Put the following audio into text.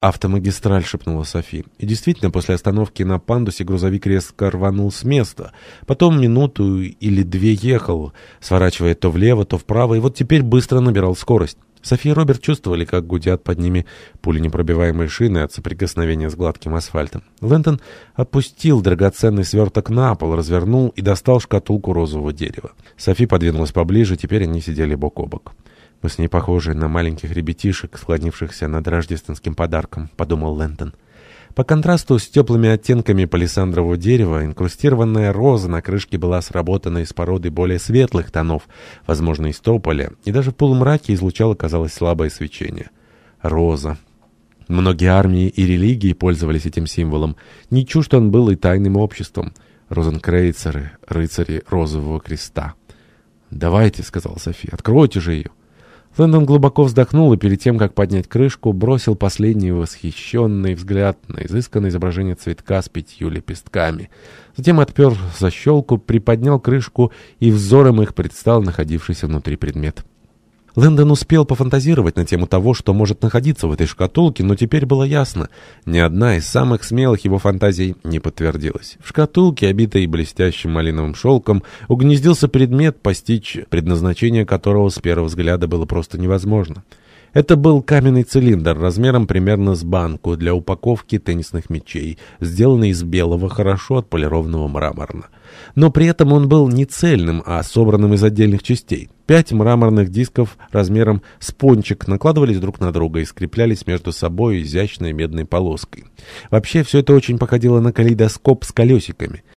«Автомагистраль», — шепнула Софи. И действительно, после остановки на пандусе грузовик резко рванул с места. Потом минуту или две ехал, сворачивая то влево, то вправо, и вот теперь быстро набирал скорость. Софи и Роберт чувствовали, как гудят под ними пуленепробиваемые шины от соприкосновения с гладким асфальтом. Лэнтон опустил драгоценный сверток на пол, развернул и достал шкатулку розового дерева. Софи подвинулась поближе, теперь они сидели бок о бок. «Мы с ней похожи на маленьких ребятишек, склонившихся над рождественским подарком», — подумал Лэнтон. По контрасту с теплыми оттенками палисандрового дерева, инкрустированная роза на крышке была сработана из породы более светлых тонов, возможно, из тополя, и даже в полумраке излучало, казалось, слабое свечение. Роза. Многие армии и религии пользовались этим символом. Не чужд он был и тайным обществом. Розенкрейцеры, рыцари розового креста. «Давайте», — сказал София, — «откройте же ее». Лэндон глубоко вздохнул и перед тем, как поднять крышку, бросил последний восхищенный взгляд на изысканное изображение цветка с пятью лепестками. Затем отпер защелку, приподнял крышку, и взором их предстал находившийся внутри предмет. Лэндон успел пофантазировать на тему того, что может находиться в этой шкатулке, но теперь было ясно, ни одна из самых смелых его фантазий не подтвердилась. В шкатулке, обитой блестящим малиновым шелком, угнездился предмет, постичь предназначение которого с первого взгляда было просто невозможно. Это был каменный цилиндр размером примерно с банку для упаковки теннисных мячей, сделанный из белого, хорошо отполированного мраморна. Но при этом он был не цельным, а собранным из отдельных частей. Пять мраморных дисков размером с пончик накладывались друг на друга и скреплялись между собой изящной медной полоской. Вообще все это очень походило на калейдоскоп с колесиками.